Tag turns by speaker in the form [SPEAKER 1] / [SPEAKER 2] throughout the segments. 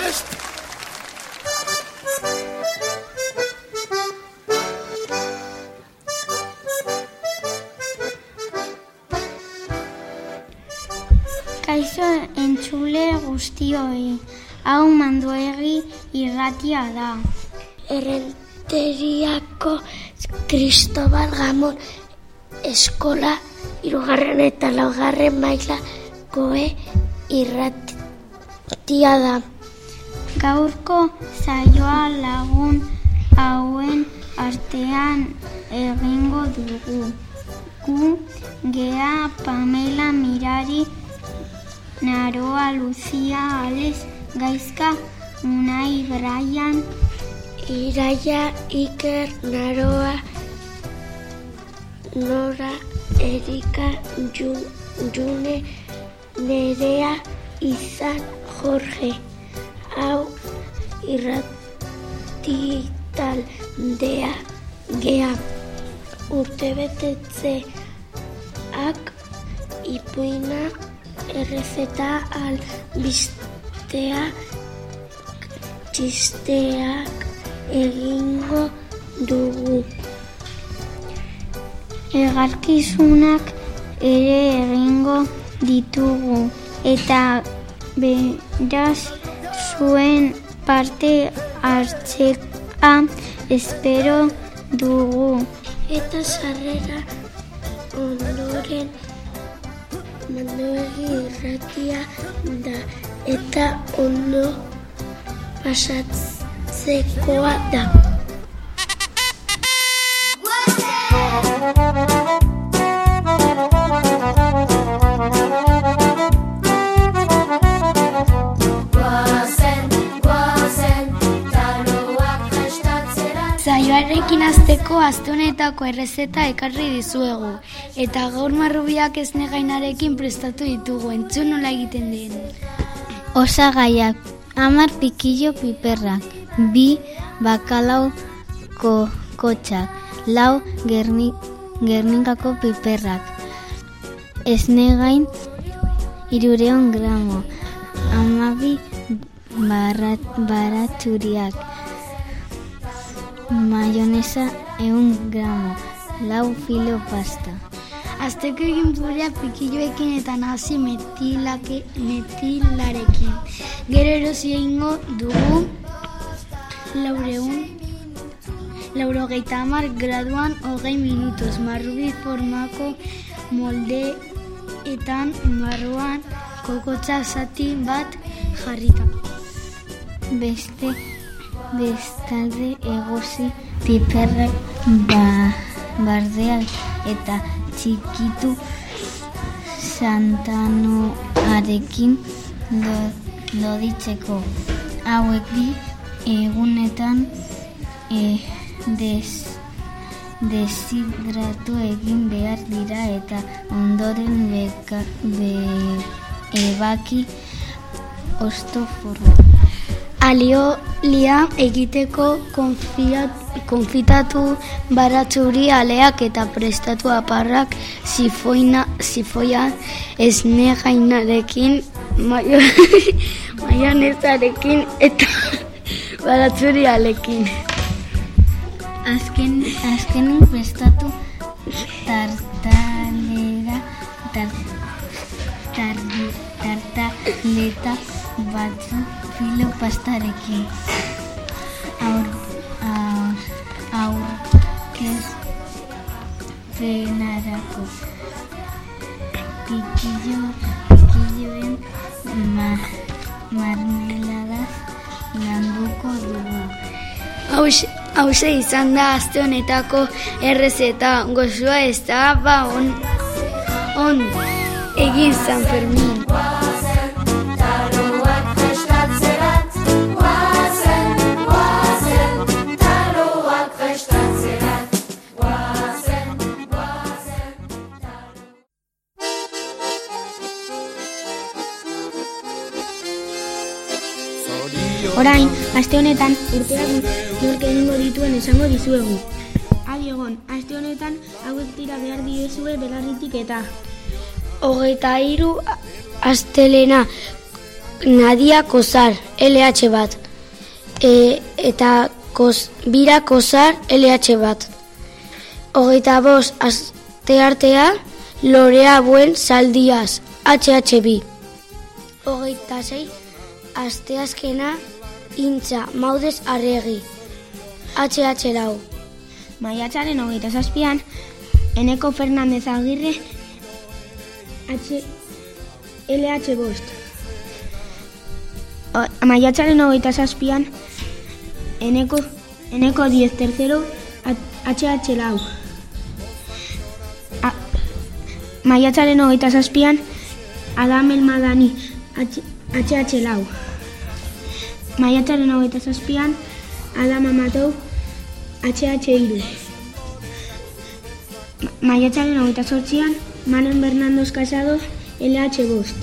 [SPEAKER 1] Beste!
[SPEAKER 2] Kaixo entzule guztioi, hau manduegi irratia da.
[SPEAKER 3] Errenteriako Cristobal Gamon eskola irugarren eta laugarren maila goe irratia da.
[SPEAKER 2] Gaurko saioa lagun hauen artean egingo dugu. Gu gea Pamela Mirari Naroa Lucia Ales Gaizka Unai Brian
[SPEAKER 3] Iraia Iker Naroa Nora Erika Ju- June Nerea Izan Jorge Hau irratitaldea gea urtebetetzeak ipuina errezeta albistea txisteak egingo dugu.
[SPEAKER 2] Egarkizunak ere egingo ditugu eta beraz zuen parte hartzea espero dugu.
[SPEAKER 3] Eta sarrera ondoren mandoegi irratia da eta ondo pasatzekoa da.
[SPEAKER 4] Aste honetako errezeta ekarri dizuegu. Eta gaur marrubiak ez negainarekin prestatu ditugu, entzun nola egiten den.
[SPEAKER 2] Osagaiak, amar pikillo piperrak, bi bakalau ko, kotxak, lau gerni, gernikako piperrak, esnegain irureon gramo, amabi barat, baratxuriak, mayonesa eun gramo, lau filo pasta.
[SPEAKER 4] Azteko egin purea pikilloekin eta nazi metilake, metilarekin. Gero erosi egingo dugu laureun laurogeita hamar graduan hogei minutuz. Marrubi formako moldeetan marruan kokotza zati bat jarrita.
[SPEAKER 2] Beste bestalde egosi piperrak ba, bardeak eta txikitu santanoarekin lo, loditzeko. Hauek bi egunetan e, des, deshidratu egin behar dira eta ondoren beka, be, ebaki ostoforra.
[SPEAKER 4] Aliolia egiteko konfitatu baratzuri aleak eta prestatu aparrak zifoina, zifoian esne gainarekin maio, maionezarekin eta baratzuri alekin.
[SPEAKER 2] Azken, azkenin prestatu batzu filo pastarekin. Aur, aur, aurkez penarako pikillo, pikilloen ma, marmeladas landuko dugu.
[SPEAKER 4] Hauze izan da aste honetako errezeta gozoa ez da ba on, on egin San Fermin.
[SPEAKER 5] Orain, aste honetan urteak nork egingo dituen esango dizuegu. Adi egon, aste honetan hauek tira behar diezue belarritik eta
[SPEAKER 3] Hogeita hiru astelena
[SPEAKER 4] Nadia Kozar, LH bat. E, eta koz, bira Kozar, LH bat. Hogeita bost aste artea, Lorea Buen Saldiaz, HHB. Hogeita zei, asteazkena, Intza, Maudez Arregi, HH lau.
[SPEAKER 5] Maiatzaren hogeita zazpian, Eneko Fernandez Agirre, H... LH bost. Maiatzaren hogeita zazpian, Eneko, Eneko 10 tercero, HH lau. Maiatzaren hogeita zazpian, Adam El Madani, HH lau. Maiatzaren hogeita zazpian, Adam Amatou, HH iru. Ma- Maiatzaren hogeita zortzian, Manen Bernardos Casado, LH bost.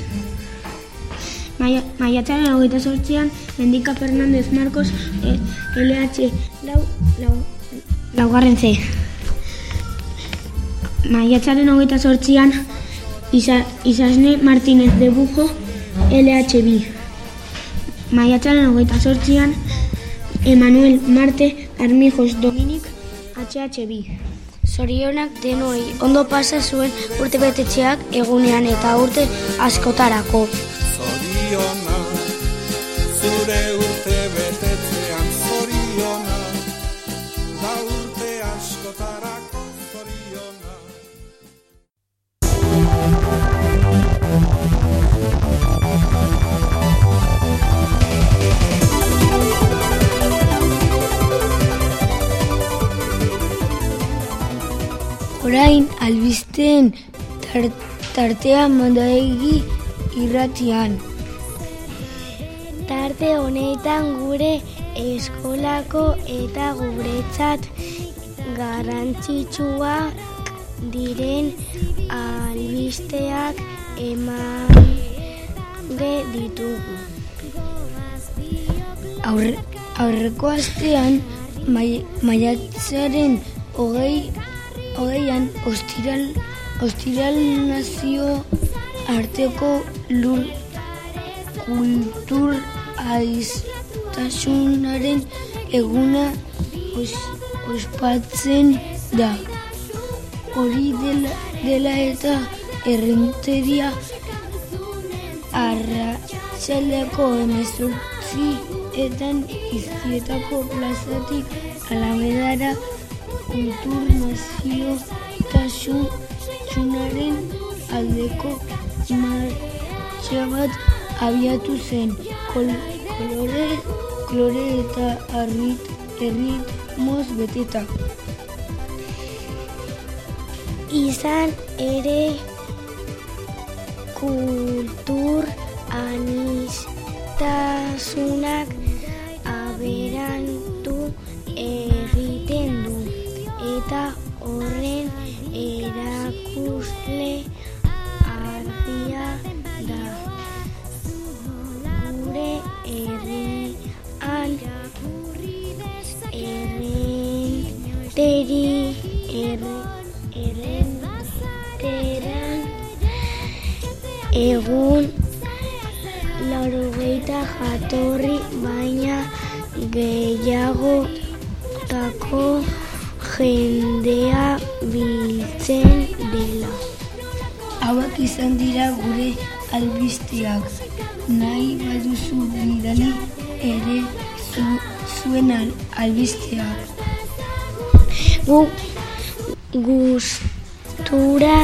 [SPEAKER 5] Maia, maiatzaren hogeita zortzian, Mendika Fernandez Marcos, eh, LH lau, lau, laugarren C. Maiatzaren hogeita zortzian, Isa, Isasne Martínez de Bujo, LHB. Maiatzaren hogeita zortzian, Emanuel Marte Armijos Dominik, HHB.
[SPEAKER 4] Zorionak denoi ondo pasa zuen urte betetxeak egunean eta urte askotarako.
[SPEAKER 1] Zoriona,
[SPEAKER 4] Orain albisteen tar tartea mandaegi irratian.
[SPEAKER 3] Tarte honetan gure eskolako eta guretzat garrantzitsua diren albisteak eman ditugu.
[SPEAKER 4] Aurre, aurreko astean mai, maiatzaren hogei, hogeian ostiral, ostiral nazio arteko lur kultur aiztasunaren eguna os, ospatzen da. Hori dela, dela eta errenteria arratxaleko emezortzi etan izkietako plazatik alabedara kultur nazio tasunaren aldeko martxa bat abiatu zen Kol, kolore, kolore eta arrit, erritmoz beteta.
[SPEAKER 3] Izan ere kultur anistasunak egun laurogeita jatorri baina gehiagotako jendea biltzen dela.
[SPEAKER 4] Hauek izan dira gure albisteak. Nahi baduzu bidali ere zu, zuen al, albisteak.
[SPEAKER 3] Gu gustura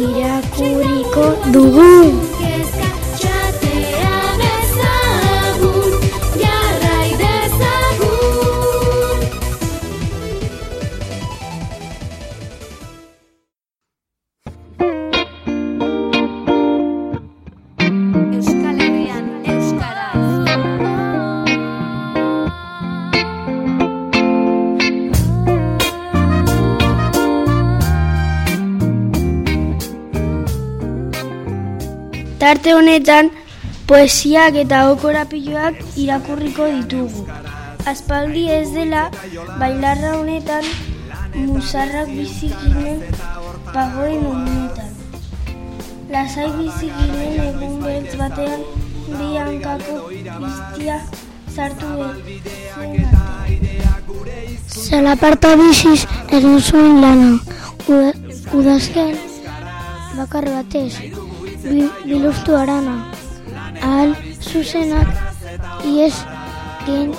[SPEAKER 3] irakurriko dugu.
[SPEAKER 4] Tarte honetan, poesiak eta okorapiloak irakurriko ditugu. Aspaldi ez dela, bailarra honetan, musarrak bizikinen pagoen honetan. Lasai bizikinen egun beltz batean,
[SPEAKER 6] bi hankako piztia sartu zen
[SPEAKER 3] Zalaparta biziz egin zuen lana. Uda- Udazken bakar batez biluztu arana. Ahal zuzenak iez gen,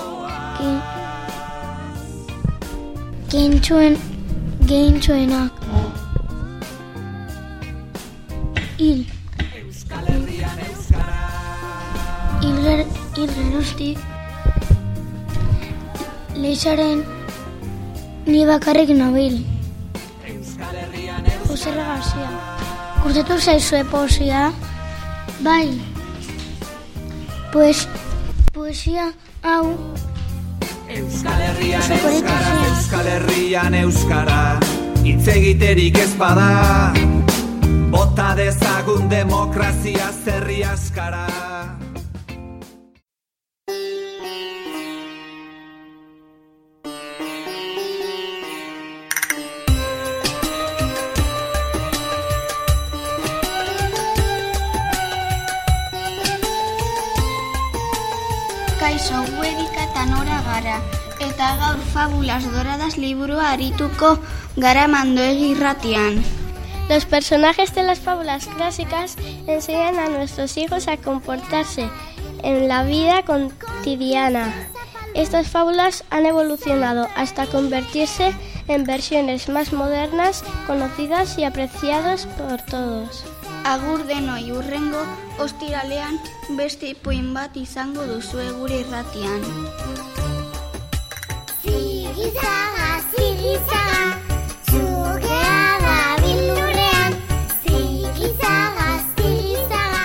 [SPEAKER 3] gen, gentsuen gentsuenak. Hil. Hil ger- hil geroztik Leixaren ni bakarrik nabil. Joserra Garcia. Gustatu zaizue poesia? Bai. Pues, poesia hau
[SPEAKER 7] Euskal Herrian euskara. Euskal Herrian euskara Hitz egiterik ez bada Bota dezagun demokrazia zerri askara
[SPEAKER 1] Kaixo, eta nora gara. Doradas liburua arituko gara.
[SPEAKER 6] Los personajes de las fábulas clásicas enseñan a nuestros hijos a comportarse en la vida cotidiana. Estas fábulas han evolucionado hasta convertirse en versiones más modernas, conocidas y apreciadas por todos.
[SPEAKER 1] Agur denoi urrengo ostiralean beste ipuin bat izango duzue gure irratian.
[SPEAKER 8] Zigizaga, zigizaga, zugea da bildurrean. Zigizaga, zigizaga,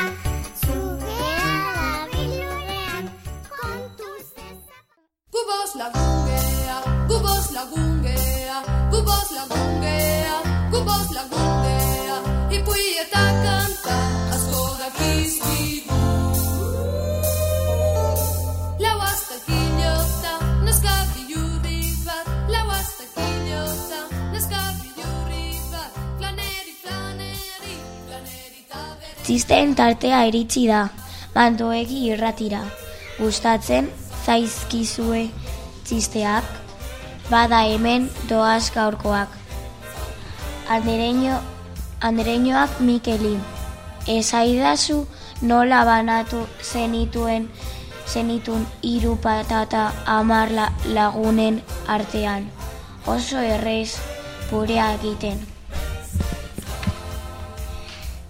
[SPEAKER 8] zugea da bildurrean. Kontuz ezak.
[SPEAKER 9] Gubos lagungea, gubos lagungea, taber.
[SPEAKER 10] Txisteen tartea iritsi da, mandoegi irratira. Gustatzen zaizkizue txisteak, bada hemen doaz gaurkoak. Andereño, andereñoak Mikeli. Ezaidazu nola banatu zenituen zenitun hiru patata hamar la- lagunen artean. Oso errez purea egiten.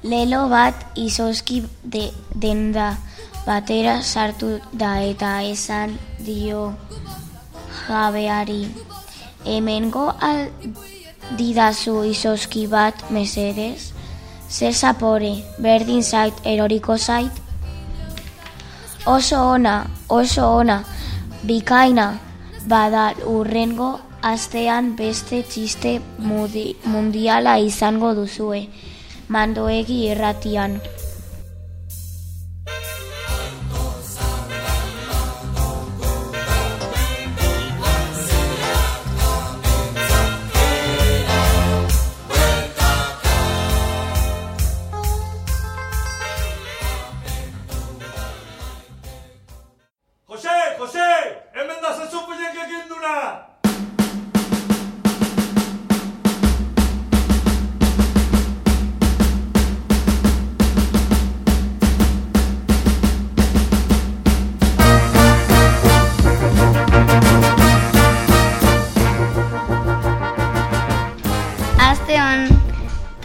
[SPEAKER 10] Lelo bat izoski de, denda batera sartu da eta esan dio jabeari. Hemengo al didazu izoski bat mesedez? Zer zapore, berdin zait, eroriko zait? Oso ona, oso ona, bikaina, bada urrengo astean beste txiste mundiala izango duzue, mandoegi irratian.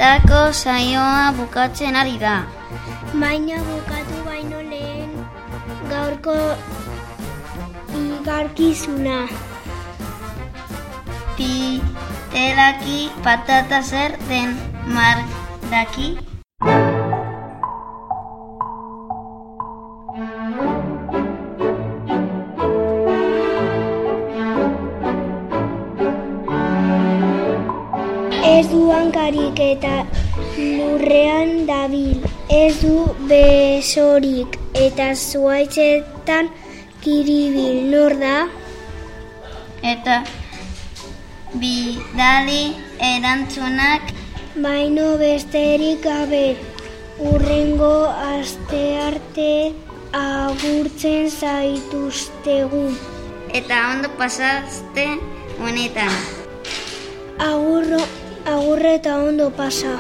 [SPEAKER 1] Hontako saioa bukatzen ari da.
[SPEAKER 6] Baina bukatu baino lehen gaurko igarkizuna.
[SPEAKER 1] Ti telaki patata zer den mark daki?
[SPEAKER 6] Ez du hankarik eta lurrean dabil. Ez du besorik eta zuaitzetan kiribil nor da.
[SPEAKER 1] Eta bidali erantzunak
[SPEAKER 6] Baino besterik gabe urrengo aste arte agurtzen zaituztegu.
[SPEAKER 11] Eta ondo pasazte honetan.
[SPEAKER 6] Agurro, agurre eta ondo pasa.